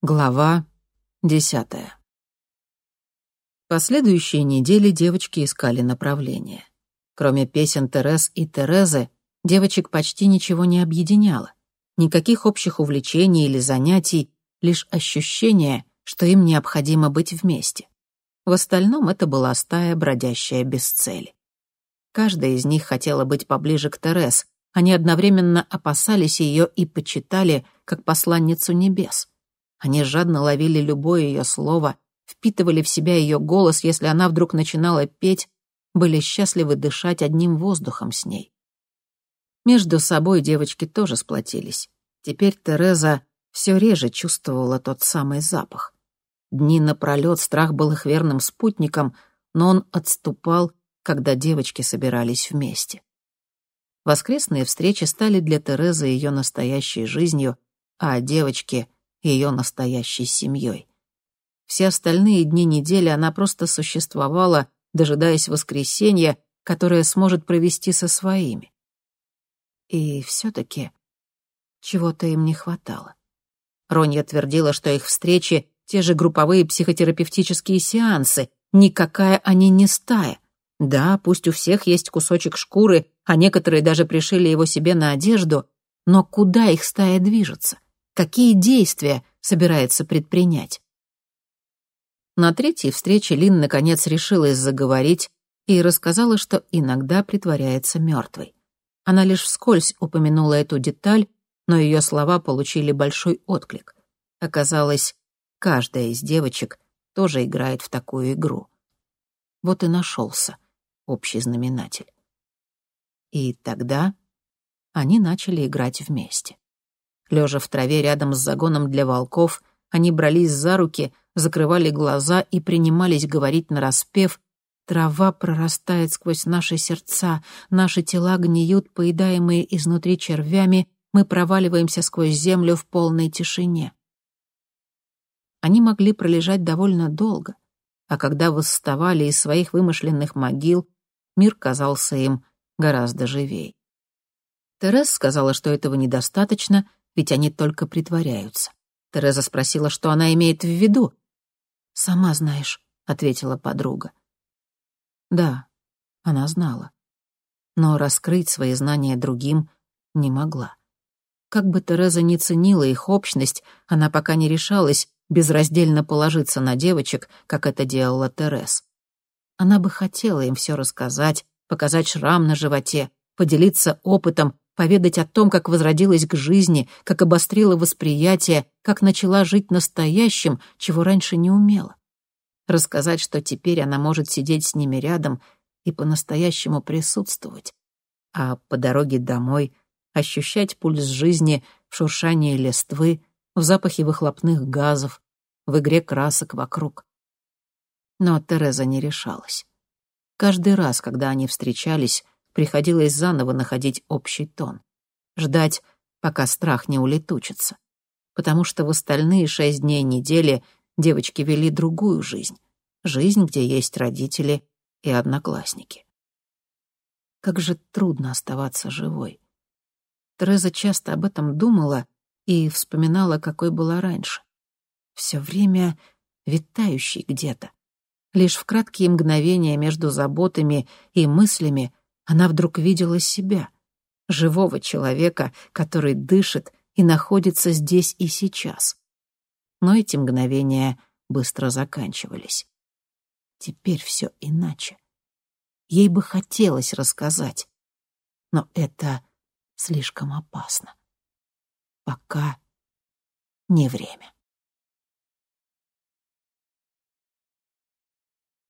Глава десятая. Последующие недели девочки искали направление. Кроме песен Терез и Терезы, девочек почти ничего не объединяло. Никаких общих увлечений или занятий, лишь ощущение, что им необходимо быть вместе. В остальном это была стая, бродящая без цели. Каждая из них хотела быть поближе к Терез. Они одновременно опасались ее и почитали как посланницу небес. Они жадно ловили любое ее слово, впитывали в себя ее голос, если она вдруг начинала петь, были счастливы дышать одним воздухом с ней. Между собой девочки тоже сплотились. Теперь Тереза все реже чувствовала тот самый запах. Дни напролет страх был их верным спутником, но он отступал, когда девочки собирались вместе. Воскресные встречи стали для Терезы ее настоящей жизнью, а девочки ее настоящей семьей. Все остальные дни недели она просто существовала, дожидаясь воскресенья, которое сможет провести со своими. И все-таки чего-то им не хватало. Ронья твердила, что их встречи — те же групповые психотерапевтические сеансы, никакая они не стая. Да, пусть у всех есть кусочек шкуры, а некоторые даже пришили его себе на одежду, но куда их стая движется? Какие действия собирается предпринять. На третьей встрече Лин наконец решилась заговорить и рассказала, что иногда притворяется мертвой. Она лишь вскользь упомянула эту деталь, но ее слова получили большой отклик. Оказалось, каждая из девочек тоже играет в такую игру. Вот и нашелся общий знаменатель. И тогда они начали играть вместе. Лежа в траве рядом с загоном для волков, они брались за руки, закрывали глаза и принимались говорить нараспев «Трава прорастает сквозь наши сердца, наши тела гниют, поедаемые изнутри червями, мы проваливаемся сквозь землю в полной тишине». Они могли пролежать довольно долго, а когда восставали из своих вымышленных могил, мир казался им гораздо живей. Терес сказала, что этого недостаточно, ведь они только притворяются. Тереза спросила, что она имеет в виду. «Сама знаешь», — ответила подруга. Да, она знала. Но раскрыть свои знания другим не могла. Как бы Тереза ни ценила их общность, она пока не решалась безраздельно положиться на девочек, как это делала Терез. Она бы хотела им все рассказать, показать шрам на животе, поделиться опытом поведать о том, как возродилась к жизни, как обострила восприятие, как начала жить настоящим, чего раньше не умела. Рассказать, что теперь она может сидеть с ними рядом и по-настоящему присутствовать, а по дороге домой ощущать пульс жизни в шуршании листвы, в запахе выхлопных газов, в игре красок вокруг. Но Тереза не решалась. Каждый раз, когда они встречались, приходилось заново находить общий тон. Ждать, пока страх не улетучится. Потому что в остальные шесть дней недели девочки вели другую жизнь. Жизнь, где есть родители и одноклассники. Как же трудно оставаться живой. Тереза часто об этом думала и вспоминала, какой была раньше. Все время витающей где-то. Лишь в краткие мгновения между заботами и мыслями она вдруг видела себя, живого человека, который дышит и находится здесь и сейчас. Но эти мгновения быстро заканчивались. Теперь все иначе. Ей бы хотелось рассказать, но это слишком опасно. Пока не время.